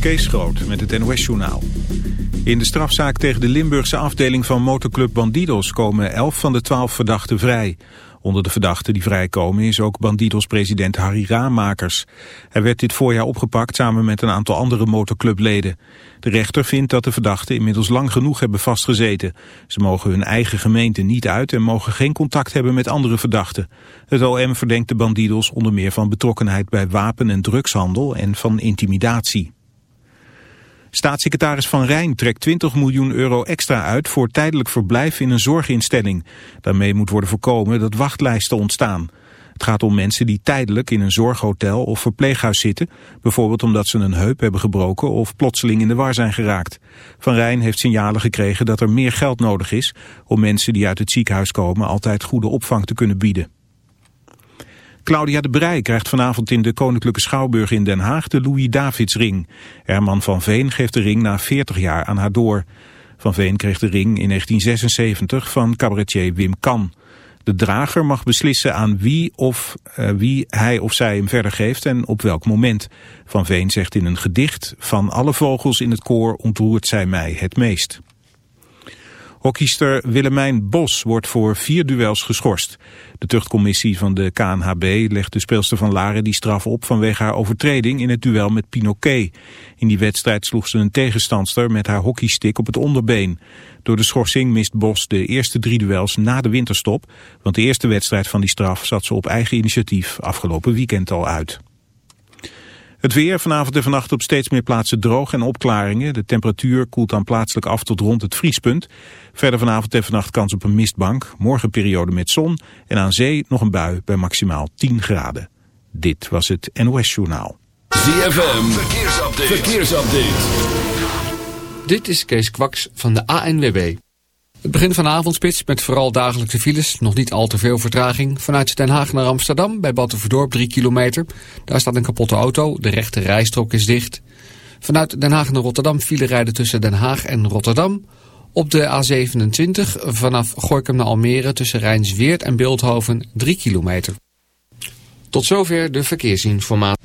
Kees Groot met het NOS-journaal. In de strafzaak tegen de Limburgse afdeling van motorclub Bandidos komen 11 van de 12 verdachten vrij. Onder de verdachten die vrijkomen is ook Bandidos-president Harry Raamakers. Hij werd dit voorjaar opgepakt samen met een aantal andere motorclubleden. De rechter vindt dat de verdachten inmiddels lang genoeg hebben vastgezeten. Ze mogen hun eigen gemeente niet uit en mogen geen contact hebben met andere verdachten. Het OM verdenkt de Bandidos onder meer van betrokkenheid bij wapen- en drugshandel en van intimidatie. Staatssecretaris Van Rijn trekt 20 miljoen euro extra uit voor tijdelijk verblijf in een zorginstelling. Daarmee moet worden voorkomen dat wachtlijsten ontstaan. Het gaat om mensen die tijdelijk in een zorghotel of verpleeghuis zitten, bijvoorbeeld omdat ze een heup hebben gebroken of plotseling in de war zijn geraakt. Van Rijn heeft signalen gekregen dat er meer geld nodig is om mensen die uit het ziekenhuis komen altijd goede opvang te kunnen bieden. Claudia de Brij krijgt vanavond in de Koninklijke Schouwburg in Den Haag de Louis Davidsring. Herman van Veen geeft de ring na 40 jaar aan haar door. Van Veen kreeg de ring in 1976 van cabaretier Wim Kan. De drager mag beslissen aan wie, of, uh, wie hij of zij hem verder geeft en op welk moment. Van Veen zegt in een gedicht, van alle vogels in het koor ontroert zij mij het meest. Hockeyster Willemijn Bos wordt voor vier duels geschorst. De tuchtcommissie van de KNHB legt de speelster van Laren die straf op vanwege haar overtreding in het duel met Pinoquet. In die wedstrijd sloeg ze een tegenstandster met haar hockeystick op het onderbeen. Door de schorsing mist Bos de eerste drie duels na de winterstop, want de eerste wedstrijd van die straf zat ze op eigen initiatief afgelopen weekend al uit. Het weer vanavond en vannacht op steeds meer plaatsen droog en opklaringen. De temperatuur koelt dan plaatselijk af tot rond het vriespunt. Verder vanavond en vannacht kans op een mistbank. Morgen periode met zon en aan zee nog een bui bij maximaal 10 graden. Dit was het NOS Journaal. ZFM, verkeersupdate. verkeersupdate. Dit is Kees Kwaks van de ANWB. Het begin van de avondspits met vooral dagelijkse files. Nog niet al te veel vertraging. Vanuit Den Haag naar Amsterdam bij Battenverdorp 3 kilometer. Daar staat een kapotte auto. De rechte rijstrook is dicht. Vanuit Den Haag naar Rotterdam file rijden tussen Den Haag en Rotterdam. Op de A27 vanaf Gorkum naar Almere tussen Rijnsweert en Beeldhoven 3 kilometer. Tot zover de verkeersinformatie.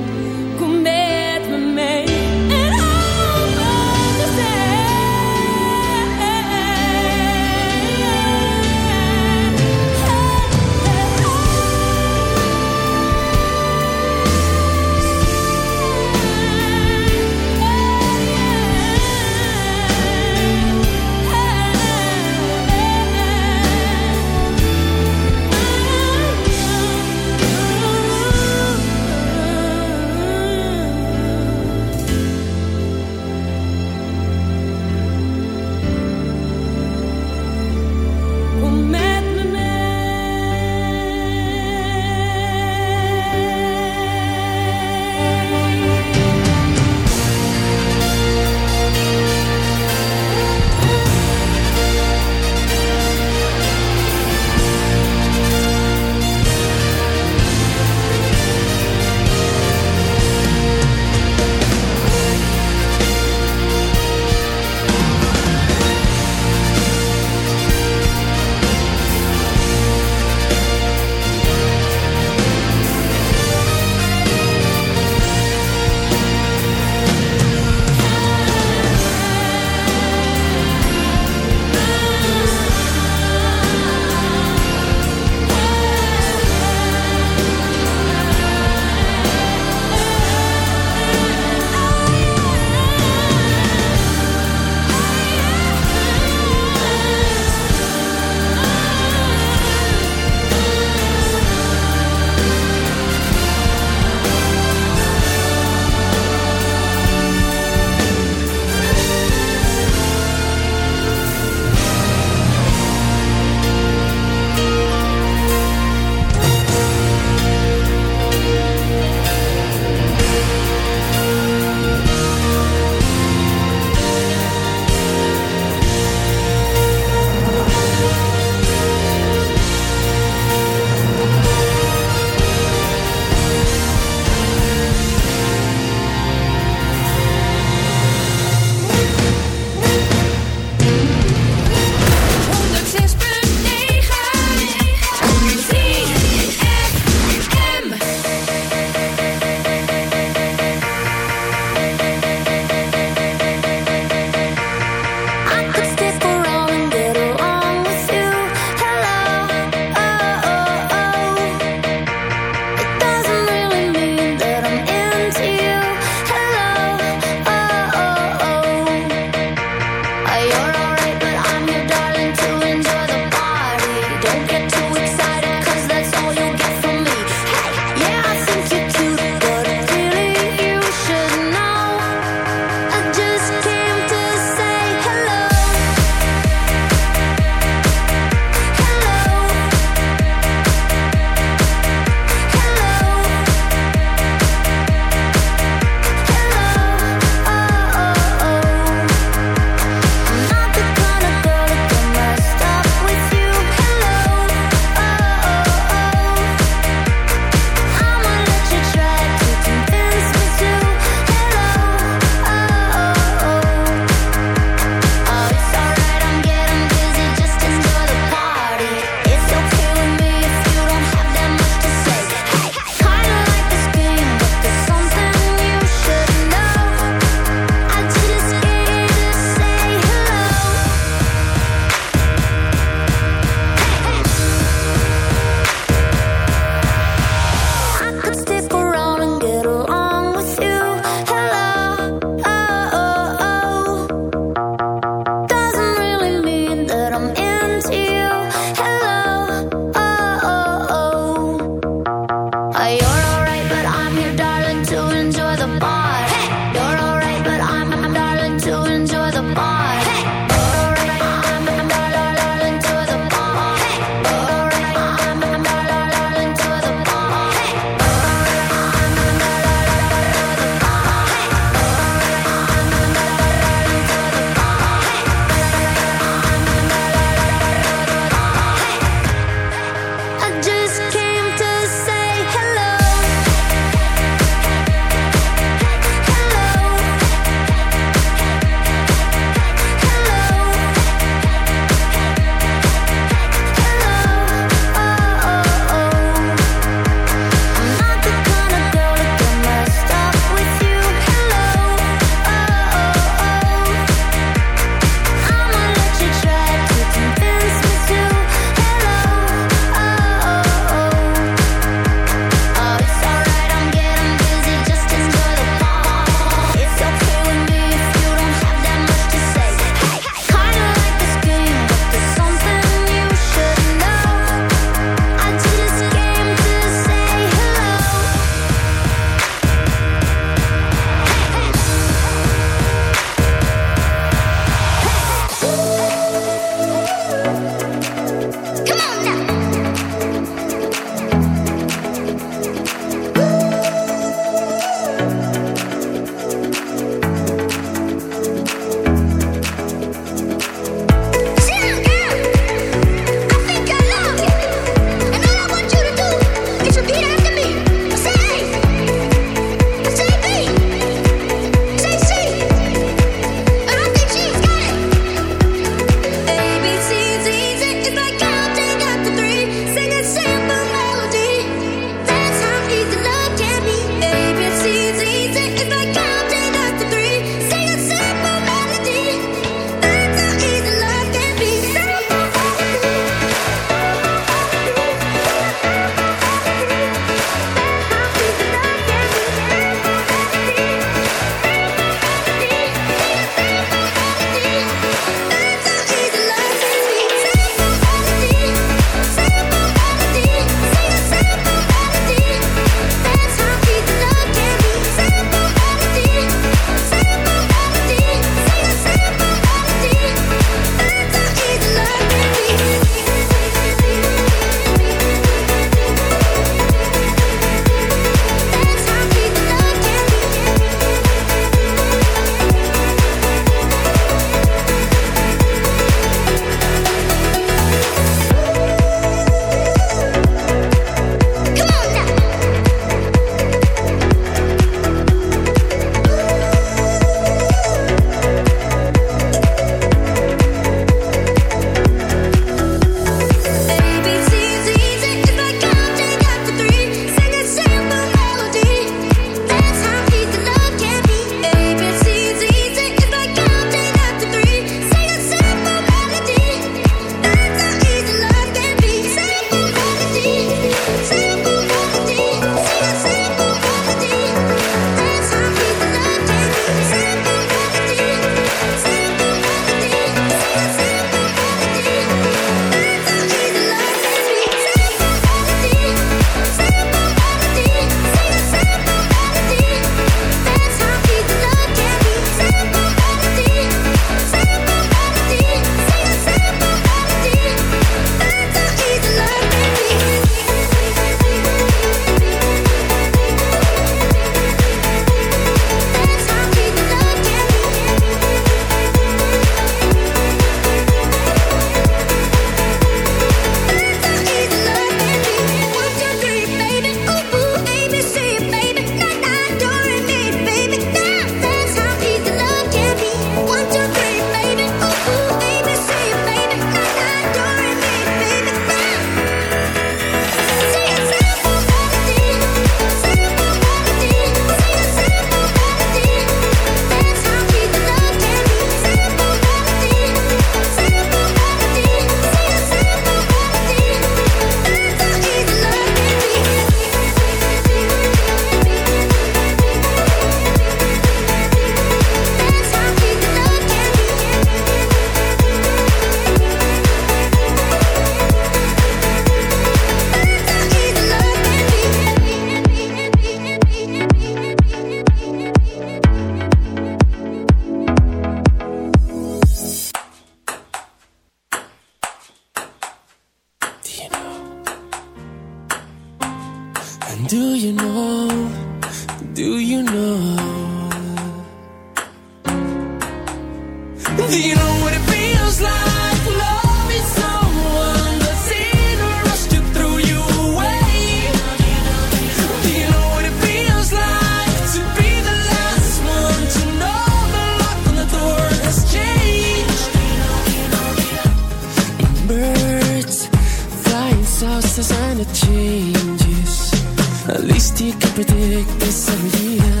At least you can predict this every year.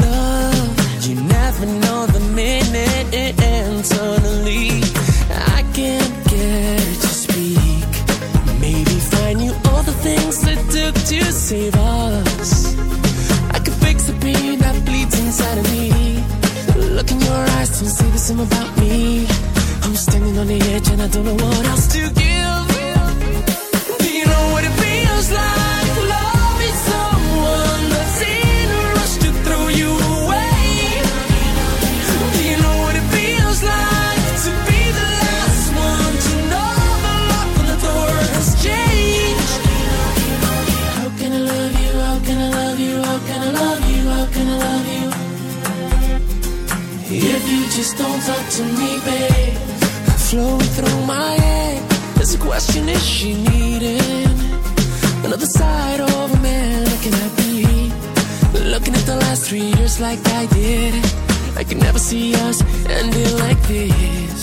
Love, you never know the minute and suddenly I can't get to speak. Maybe find you all the things that took to save us. I could fix the pain that bleeds inside of me. Look in your eyes, don't say the same about me. I'm standing on the edge and I don't know what else to give. Just don't talk to me, babe, flowing through my head. There's a question: Is she needing another side of a man looking at me? Looking at the last three years like I did. I could never see us ending like this.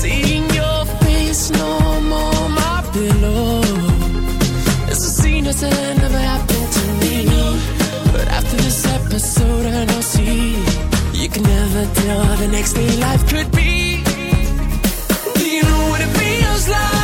Seeing your face no more my pillow. It's a scene that's episode, I know see you can never tell the next day life could be. Do you know what it feels like?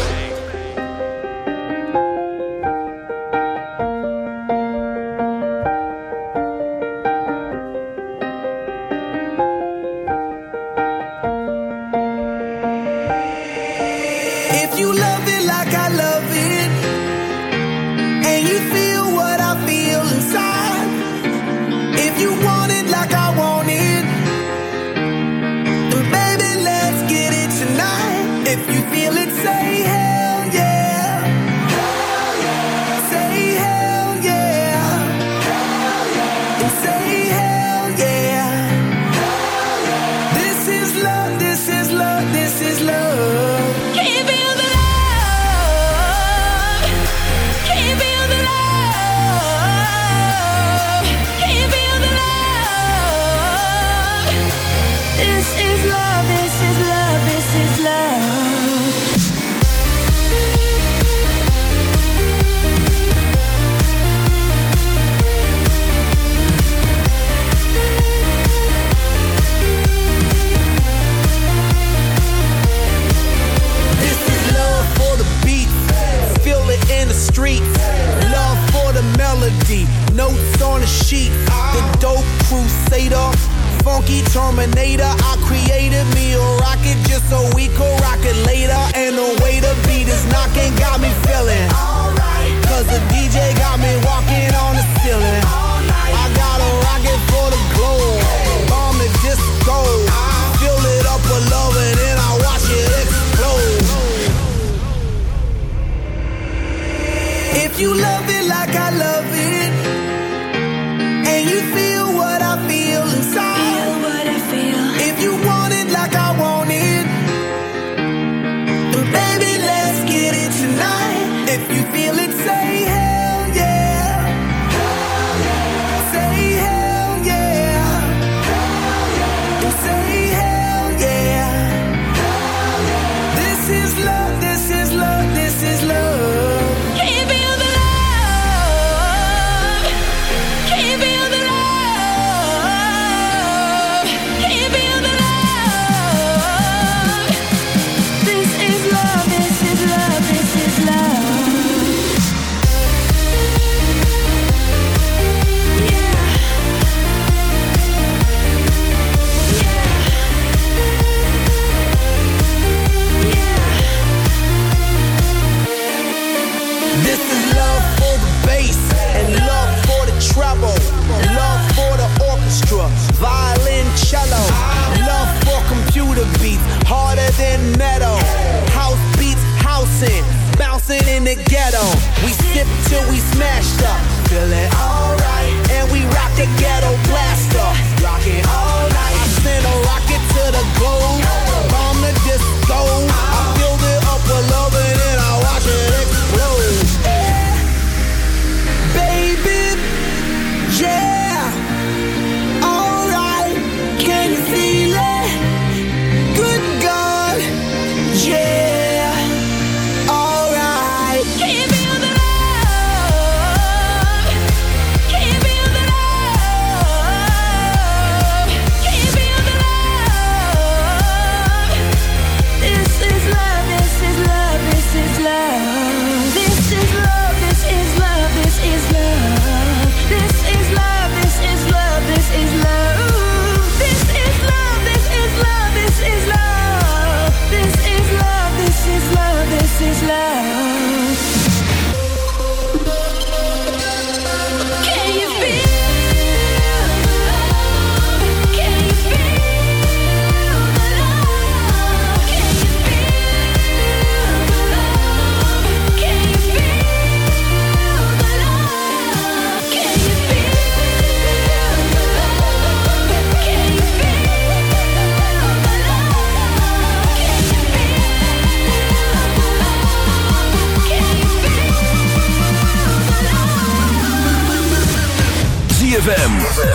ghetto. We sip till we smashed up, feeling alright. And we rock the ghetto blaster, rocking all night. I send a rocket to the globe, bomb the disco.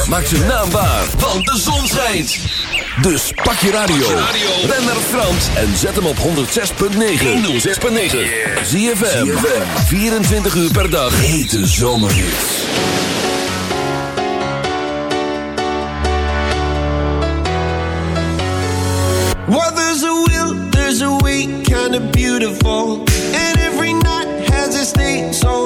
maak ze naambaar, want de zon schijnt. Dus pak je radio, Ben naar Frans en zet hem op 106.9. 106.9. Zie je 24 uur per dag. Hete zomerhits. What there's a will, there's a way, kind of beautiful. And every night has a stay so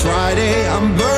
Friday, I'm burning.